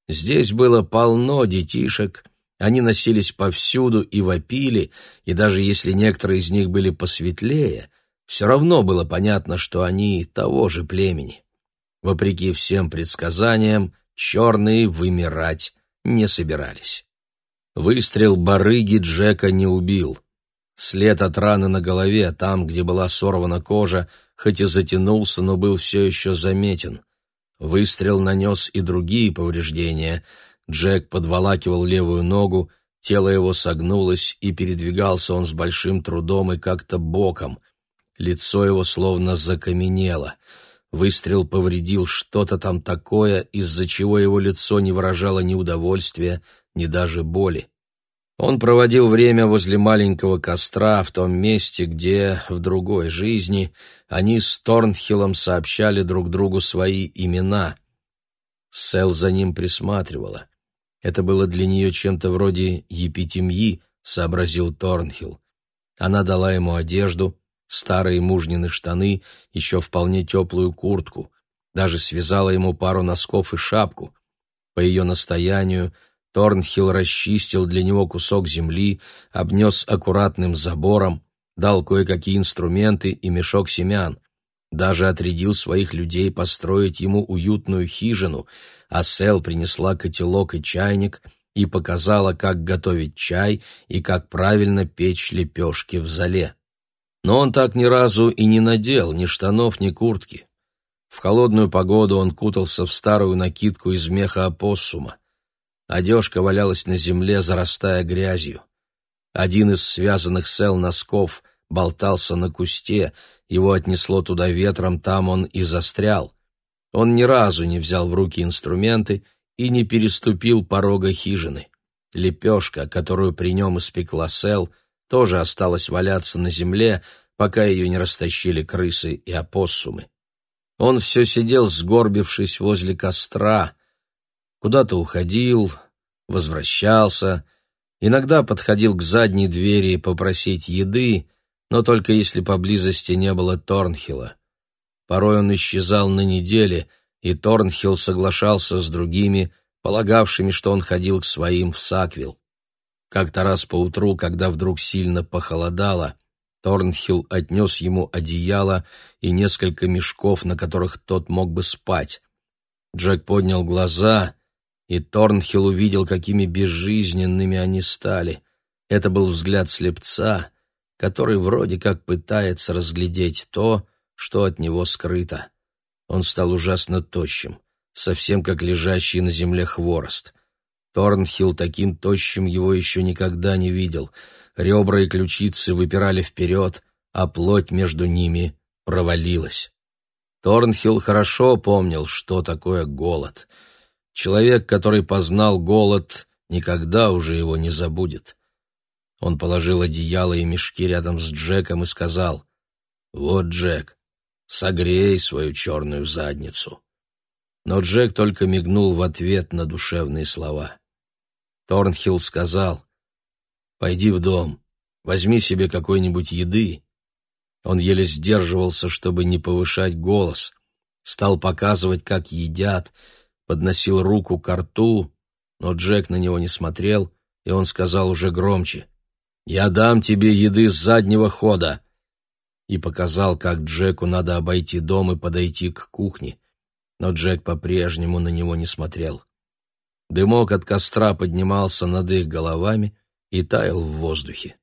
Speaker 1: Здесь было полно детишек, они носились повсюду и вопили, и даже если некоторые из них были посветлее, все равно было понятно, что они того же племени. Вопреки всем предсказаниям, черные вымирать не собирались. Выстрел барыги Джека не убил. След от раны на голове, там, где была сорвана кожа, хоть и затянулся, но был все еще заметен. Выстрел нанес и другие повреждения. Джек подволакивал левую ногу, тело его согнулось, и передвигался он с большим трудом и как-то боком. Лицо его словно закаменело. Выстрел повредил что-то там такое, из-за чего его лицо не выражало ни удовольствия, ни даже боли. Он проводил время возле маленького костра в том месте, где в другой жизни они с Торнхиллом сообщали друг другу свои имена. Сэл за ним присматривала. Это было для нее чем-то вроде епитемьи, сообразил Торнхилл. Она дала ему одежду, старые мужнины штаны, еще вполне теплую куртку, даже связала ему пару носков и шапку. По ее настоянию Торнхилл расчистил для него кусок земли, обнес аккуратным забором, дал кое-какие инструменты и мешок семян. Даже отрядил своих людей построить ему уютную хижину, а Сел принесла котелок и чайник и показала, как готовить чай и как правильно печь лепешки в зале. Но он так ни разу и не надел ни штанов, ни куртки. В холодную погоду он кутался в старую накидку из меха опоссума. Одежка валялась на земле, зарастая грязью. Один из связанных сел носков болтался на кусте, его отнесло туда ветром, там он и застрял. Он ни разу не взял в руки инструменты и не переступил порога хижины. Лепешка, которую при нем испекла Сел, тоже осталась валяться на земле, пока ее не растащили крысы и опоссумы. Он все сидел, сгорбившись возле костра, куда-то уходил, возвращался, иногда подходил к задней двери попросить еды, но только если поблизости не было Торнхилла. Порой он исчезал на неделе, и Торнхилл соглашался с другими, полагавшими, что он ходил к своим в Саквилл. Как-то раз поутру, когда вдруг сильно похолодало, Торнхилл отнес ему одеяло и несколько мешков, на которых тот мог бы спать. Джек поднял глаза, и Торнхилл увидел, какими безжизненными они стали. Это был взгляд слепца, который вроде как пытается разглядеть то, что от него скрыто. Он стал ужасно тощим, совсем как лежащий на земле хворост. Торнхилл таким тощим его еще никогда не видел. Ребра и ключицы выпирали вперед, а плоть между ними провалилась. Торнхилл хорошо помнил, что такое голод. Человек, который познал голод, никогда уже его не забудет. Он положил одеяло и мешки рядом с Джеком и сказал, «Вот, Джек, согрей свою черную задницу». Но Джек только мигнул в ответ на душевные слова. Торнхилл сказал, Пойди в дом, возьми себе какой-нибудь еды». Он еле сдерживался, чтобы не повышать голос. Стал показывать, как едят, подносил руку к рту, но Джек на него не смотрел, и он сказал уже громче. «Я дам тебе еды с заднего хода!» И показал, как Джеку надо обойти дом и подойти к кухне. Но Джек по-прежнему на него не смотрел. Дымок от костра поднимался над их головами и таял в воздухе.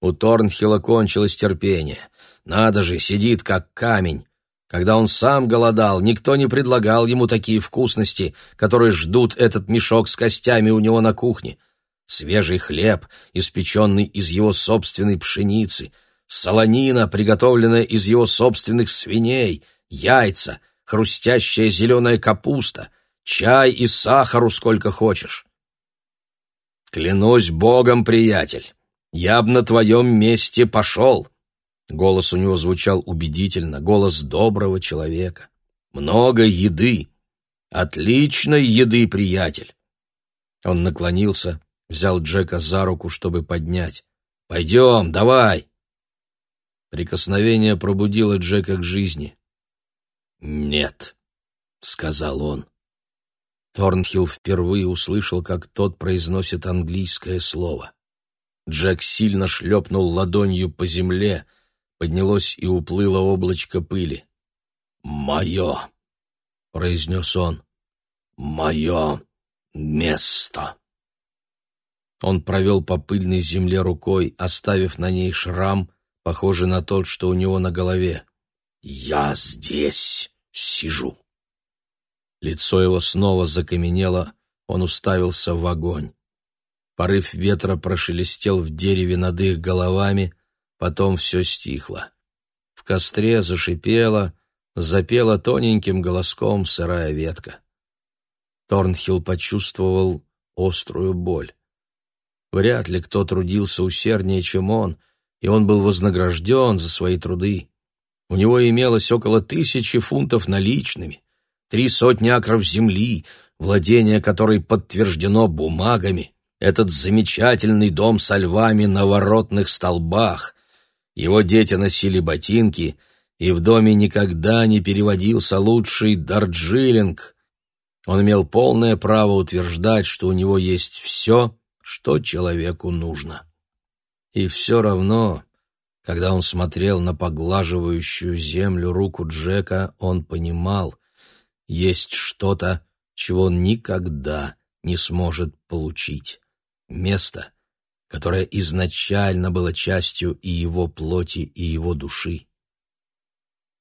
Speaker 1: У Торнхилла кончилось терпение. Надо же, сидит как камень. Когда он сам голодал, никто не предлагал ему такие вкусности, которые ждут этот мешок с костями у него на кухне. Свежий хлеб, испеченный из его собственной пшеницы, солонина, приготовленная из его собственных свиней, яйца, хрустящая зеленая капуста, чай и сахару сколько хочешь. «Клянусь Богом, приятель, я б на твоем месте пошел!» Голос у него звучал убедительно, голос доброго человека. «Много еды! Отличной еды, приятель!» Он наклонился, взял Джека за руку, чтобы поднять. «Пойдем, давай!» Прикосновение пробудило Джека к жизни. «Нет», — сказал он. Торнхилл впервые услышал, как тот произносит английское слово. Джек сильно шлепнул ладонью по земле, поднялось и уплыло облачко пыли. «Мое!» — произнес он. «Мое место!» Он провел по пыльной земле рукой, оставив на ней шрам, похожий на тот, что у него на голове. «Я здесь сижу!» Лицо его снова закаменело, он уставился в огонь. Порыв ветра прошелестел в дереве над их головами, потом все стихло. В костре зашипела, запела тоненьким голоском сырая ветка. Торнхилл почувствовал острую боль. Вряд ли кто трудился усерднее, чем он, и он был вознагражден за свои труды. У него имелось около тысячи фунтов наличными три сотни акров земли, владение которой подтверждено бумагами, этот замечательный дом со львами на воротных столбах. Его дети носили ботинки, и в доме никогда не переводился лучший дарджилинг. Он имел полное право утверждать, что у него есть все, что человеку нужно. И все равно, когда он смотрел на поглаживающую землю руку Джека, он понимал, есть что-то, чего он никогда не сможет получить. Место, которое изначально было частью и его плоти, и его души.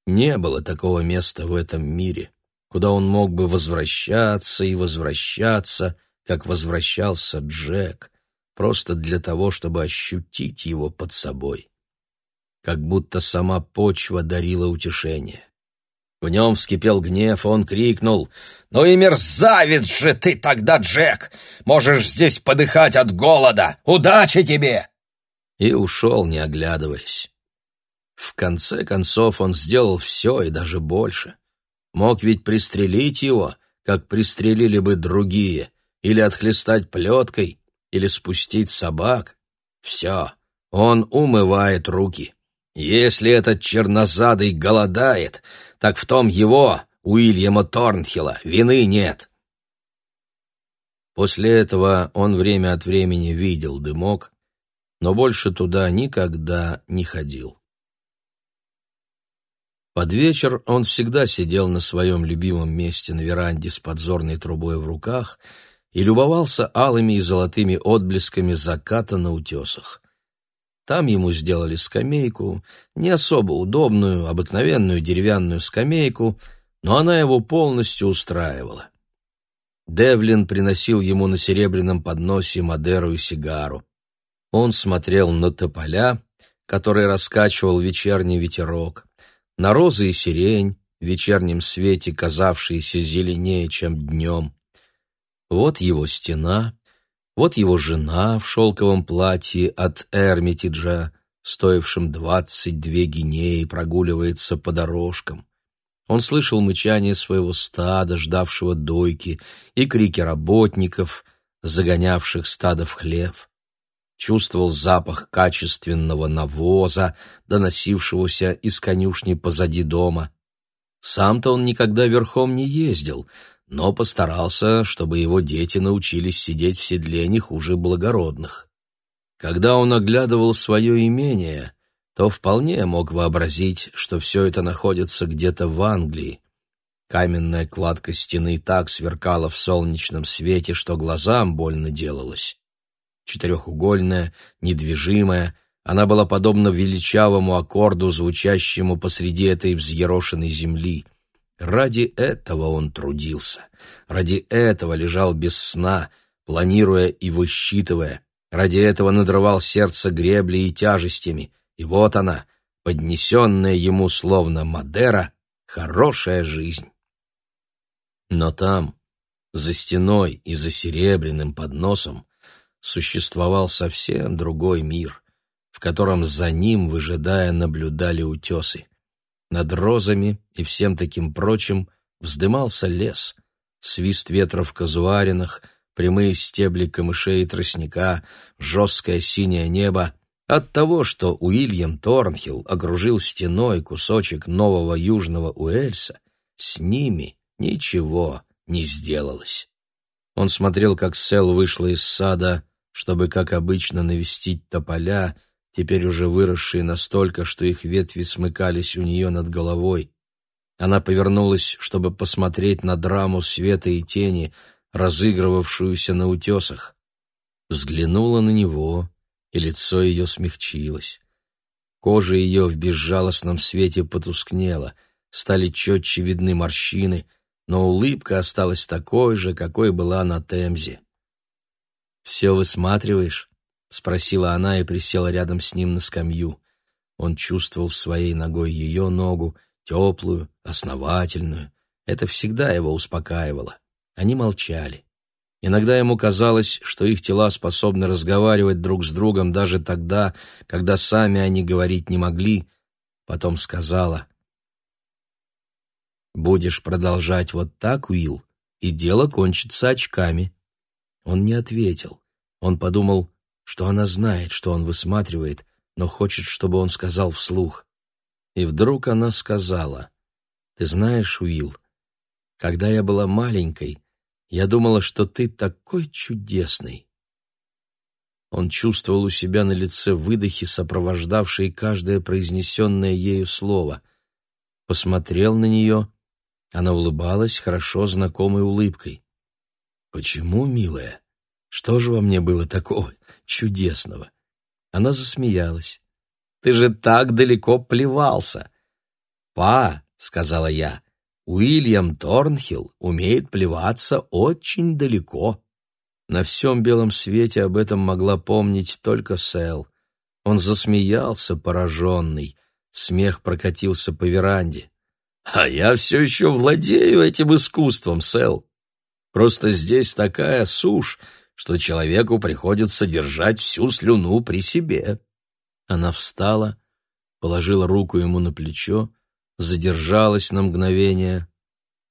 Speaker 1: Не было такого места в этом мире, куда он мог бы возвращаться и возвращаться, как возвращался Джек, просто для того, чтобы ощутить его под собой. Как будто сама почва дарила утешение. В нем вскипел гнев, он крикнул. «Ну и мерзавец же ты тогда, Джек! Можешь здесь подыхать от голода! Удачи тебе!» И ушел, не оглядываясь. В конце концов он сделал все и даже больше. Мог ведь пристрелить его, как пристрелили бы другие, или отхлестать плеткой, или спустить собак. Все, он умывает руки. Если этот чернозадый голодает, так в том его, Уильяма Торнхилла, вины нет. После этого он время от времени видел дымок, но больше туда никогда не ходил. Под вечер он всегда сидел на своем любимом месте на веранде с подзорной трубой в руках и любовался алыми и золотыми отблесками заката на утесах. Там ему сделали скамейку, не особо удобную, обыкновенную деревянную скамейку, но она его полностью устраивала. Девлин приносил ему на серебряном подносе Мадеру и сигару. Он смотрел на тополя, который раскачивал вечерний ветерок, на розы и сирень, в вечернем свете казавшиеся зеленее, чем днем. Вот его стена, вот его жена в шелковом платье от Эрмитиджа, стоившем двадцать две гинеи, прогуливается по дорожкам. Он слышал мычание своего стада, ждавшего дойки, и крики работников, загонявших стадо в хлев. чувствовал запах качественного навоза, доносившегося из конюшни позади дома. Сам-то он никогда верхом не ездил, но постарался, чтобы его дети научились сидеть в седле не хуже благородных. Когда он оглядывал свое имение, то вполне мог вообразить, что все это находится где-то в Англии. Каменная кладка стены так сверкала в солнечном свете, что глазам больно делалось. Четырехугольная, недвижимая, она была подобна величавому аккорду, звучащему посреди этой взъерошенной земли. Ради этого он трудился, ради этого лежал без сна, планируя и высчитывая, ради этого надрывал сердце греблей и тяжестями, и вот она, поднесенная ему словно Мадера, хорошая жизнь. Но там, за стеной и за серебряным подносом, существовал совсем другой мир, в котором за ним, выжидая, наблюдали утесы. Над розами и всем таким прочим вздымался лес, свист ветра в казуаринах, прямые стебли камышей и тростника, жесткое синее небо. От того, что Уильям Торнхилл окружил стеной кусочек нового южного Уэльса, с ними ничего не сделалось. Он смотрел, как Сел вышла из сада, чтобы, как обычно, навестить тополя — теперь уже выросшие настолько, что их ветви смыкались у нее над головой. Она повернулась, чтобы посмотреть на драму света и тени, разыгрывавшуюся на утесах. Взглянула на него, и лицо ее смягчилось. Кожа ее в безжалостном свете потускнела, стали четче видны морщины, но улыбка осталась такой же, какой была на Темзе. «Все высматриваешь?» — спросила она и присела рядом с ним на скамью. Он чувствовал своей ногой ее ногу, теплую, основательную. Это всегда его успокаивало. Они молчали. Иногда ему казалось, что их тела способны разговаривать друг с другом даже тогда, когда сами они говорить не могли. Потом сказала, «Будешь продолжать вот так, Уилл, и дело кончится очками». Он не ответил. Он подумал, что она знает, что он высматривает, но хочет, чтобы он сказал вслух. И вдруг она сказала, «Ты знаешь, Уилл, когда я была маленькой, я думала, что ты такой чудесный». Он чувствовал у себя на лице выдохи, сопровождавшие каждое произнесенное ею слово. Посмотрел на нее. Она улыбалась хорошо знакомой улыбкой. «Почему, милая? Что же во мне было такого чудесного?» Она засмеялась. «Ты же так далеко плевался!» «Па», — сказала я, — «Уильям Торнхилл умеет плеваться очень далеко». На всем белом свете об этом могла помнить только Сэл. Он засмеялся, пораженный. Смех прокатился по веранде. «А я все еще владею этим искусством, Сэл. Просто здесь такая сушь, что человеку приходится держать всю слюну при себе. Она встала, положила руку ему на плечо, задержалась на мгновение,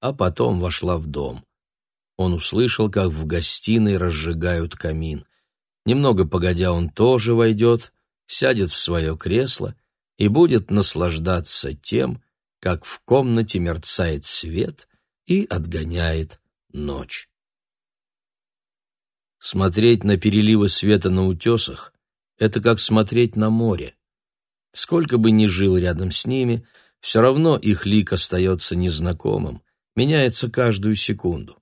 Speaker 1: а потом вошла в дом. Он услышал, как в гостиной разжигают камин. Немного погодя он тоже войдет, сядет в свое кресло и будет наслаждаться тем, как в комнате мерцает свет и отгоняет ночь. Смотреть на переливы света на утесах — это как смотреть на море. Сколько бы ни жил рядом с ними, все равно их лик остается незнакомым, меняется каждую секунду.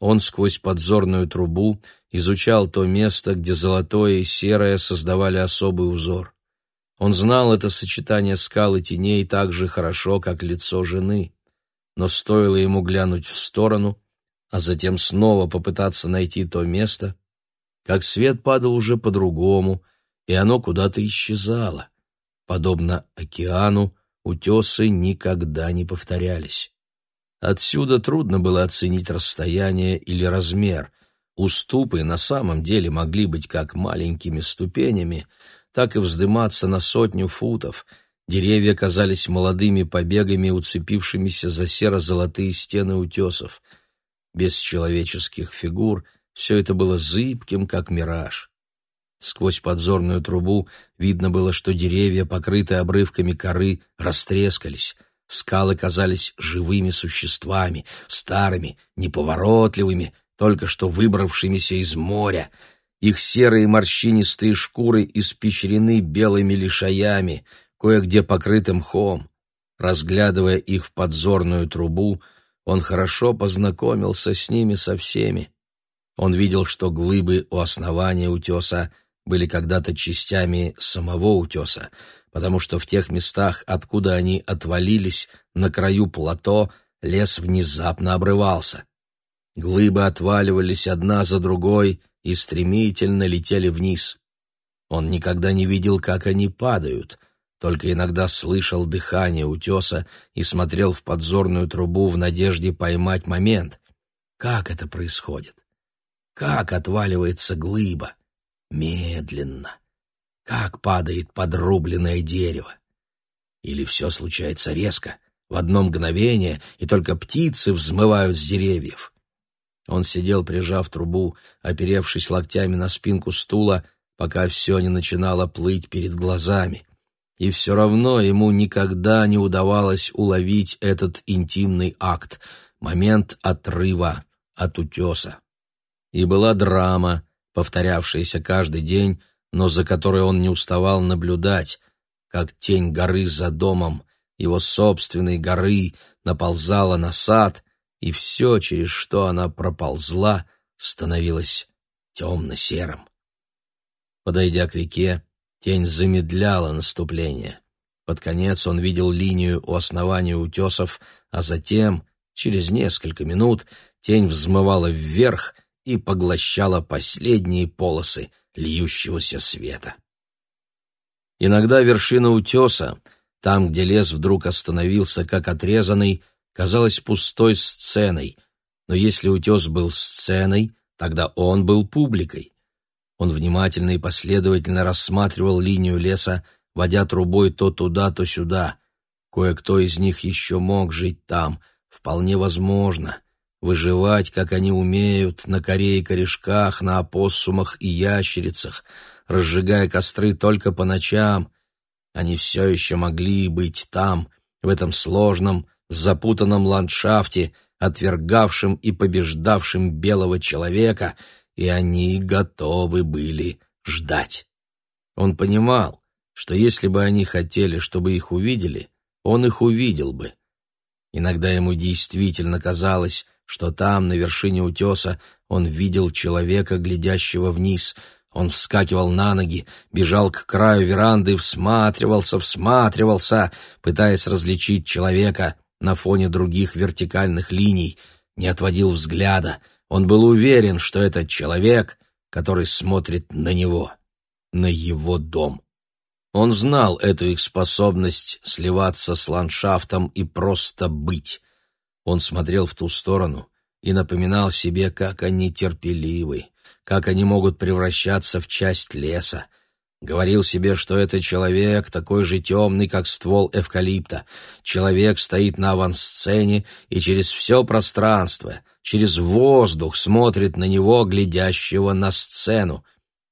Speaker 1: Он сквозь подзорную трубу изучал то место, где золотое и серое создавали особый узор. Он знал это сочетание скал и теней так же хорошо, как лицо жены. Но стоило ему глянуть в сторону, а затем снова попытаться найти то место, как свет падал уже по-другому, и оно куда-то исчезало. Подобно океану, утесы никогда не повторялись. Отсюда трудно было оценить расстояние или размер. Уступы на самом деле могли быть как маленькими ступенями, так и вздыматься на сотню футов. Деревья казались молодыми побегами, уцепившимися за серо-золотые стены утесов — без человеческих фигур, все это было зыбким, как мираж. Сквозь подзорную трубу видно было, что деревья, покрытые обрывками коры, растрескались. Скалы казались живыми существами, старыми, неповоротливыми, только что выбравшимися из моря. Их серые морщинистые шкуры испещрены белыми лишаями, кое-где покрытым мхом. Разглядывая их в подзорную трубу, он хорошо познакомился с ними со всеми. Он видел, что глыбы у основания утеса были когда-то частями самого утеса, потому что в тех местах, откуда они отвалились, на краю плато, лес внезапно обрывался. Глыбы отваливались одна за другой и стремительно летели вниз. Он никогда не видел, как они падают, только иногда слышал дыхание утеса и смотрел в подзорную трубу в надежде поймать момент. Как это происходит? Как отваливается глыба? медленно, как падает подрубленное дерево. Или все случается резко, в одно мгновение, и только птицы взмывают с деревьев. Он сидел, прижав трубу, оперевшись локтями на спинку стула, пока все не начинало плыть перед глазами. И все равно ему никогда не удавалось уловить этот интимный акт, момент отрыва от утеса. И была драма, повторявшаяся каждый день, но за которой он не уставал наблюдать, как тень горы за домом, его собственной горы, наползала на сад, и все, через что она проползла, становилось темно-серым. Подойдя к реке, тень замедляла наступление. Под конец он видел линию у основания утесов, а затем, через несколько минут, тень взмывала вверх и поглощала последние полосы льющегося света. Иногда вершина утеса, там, где лес вдруг остановился как отрезанный, казалась пустой сценой, но если утес был сценой, тогда он был публикой. Он внимательно и последовательно рассматривал линию леса, водя трубой то туда, то сюда. Кое-кто из них еще мог жить там, вполне возможно выживать, как они умеют, на коре и корешках, на опоссумах и ящерицах, разжигая костры только по ночам. Они все еще могли быть там, в этом сложном, запутанном ландшафте, отвергавшим и побеждавшим белого человека, и они готовы были ждать. Он понимал, что если бы они хотели, чтобы их увидели, он их увидел бы. Иногда ему действительно казалось, что там, на вершине утеса, он видел человека, глядящего вниз. Он вскакивал на ноги, бежал к краю веранды, всматривался, всматривался, пытаясь различить человека на фоне других вертикальных линий, не отводил взгляда. Он был уверен, что это человек, который смотрит на него, на его дом. Он знал эту их способность сливаться с ландшафтом и просто быть. Он смотрел в ту сторону и напоминал себе, как они терпеливы, как они могут превращаться в часть леса. Говорил себе, что это человек, такой же темный, как ствол эвкалипта. Человек стоит на авансцене и через все пространство, через воздух смотрит на него, глядящего на сцену.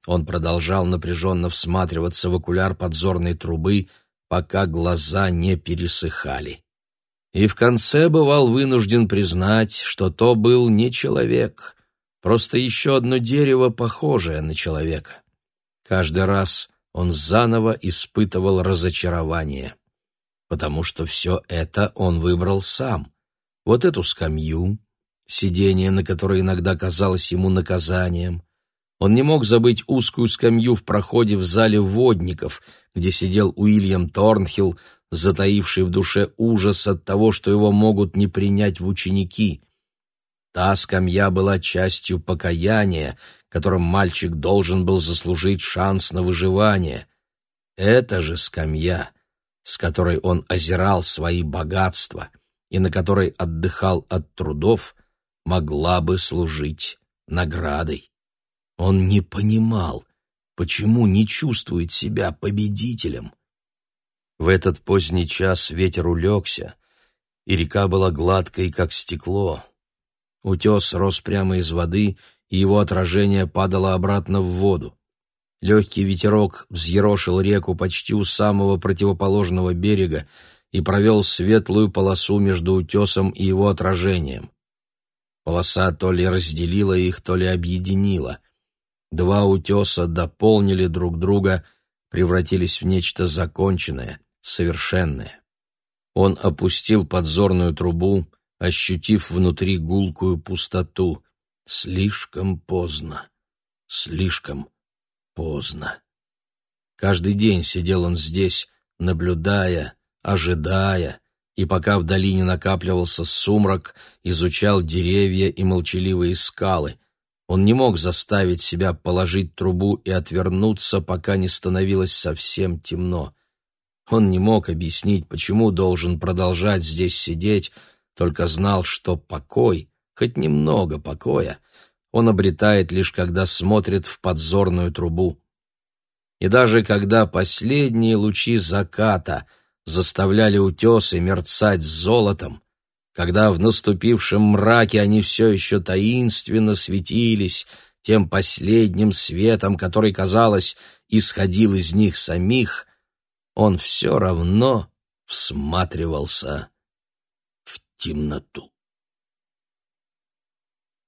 Speaker 1: Он продолжал напряженно всматриваться в окуляр подзорной трубы, пока глаза не пересыхали и в конце бывал вынужден признать, что то был не человек, просто еще одно дерево, похожее на человека. Каждый раз он заново испытывал разочарование, потому что все это он выбрал сам. Вот эту скамью, сидение на которой иногда казалось ему наказанием. Он не мог забыть узкую скамью в проходе в зале водников, где сидел Уильям Торнхилл затаивший в душе ужас от того, что его могут не принять в ученики. Та скамья была частью покаяния, которым мальчик должен был заслужить шанс на выживание. Эта же скамья, с которой он озирал свои богатства и на которой отдыхал от трудов, могла бы служить наградой. Он не понимал, почему не чувствует себя победителем. В этот поздний час ветер улегся, и река была гладкой, как стекло. Утес рос прямо из воды, и его отражение падало обратно в воду. Легкий ветерок взъерошил реку почти у самого противоположного берега и провел светлую полосу между утесом и его отражением. Полоса то ли разделила их, то ли объединила. Два утеса дополнили друг друга, превратились в нечто законченное, совершенное. Он опустил подзорную трубу, ощутив внутри гулкую пустоту. Слишком поздно, слишком поздно. Каждый день сидел он здесь, наблюдая, ожидая, и пока в долине накапливался сумрак, изучал деревья и молчаливые скалы. Он не мог заставить себя положить трубу и отвернуться, пока не становилось совсем темно. Он не мог объяснить, почему должен продолжать здесь сидеть, только знал, что покой, хоть немного покоя, он обретает лишь когда смотрит в подзорную трубу. И даже когда последние лучи заката заставляли утесы мерцать золотом, когда в наступившем мраке они все еще таинственно светились тем последним светом, который, казалось, исходил из них самих, он все равно всматривался в темноту.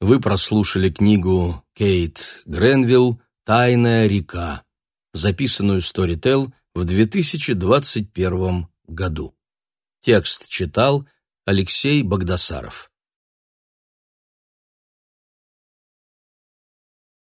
Speaker 1: Вы прослушали книгу Кейт Гренвилл «Тайная река», записанную Storytel в 2021 году. Текст читал Алексей Богдасаров.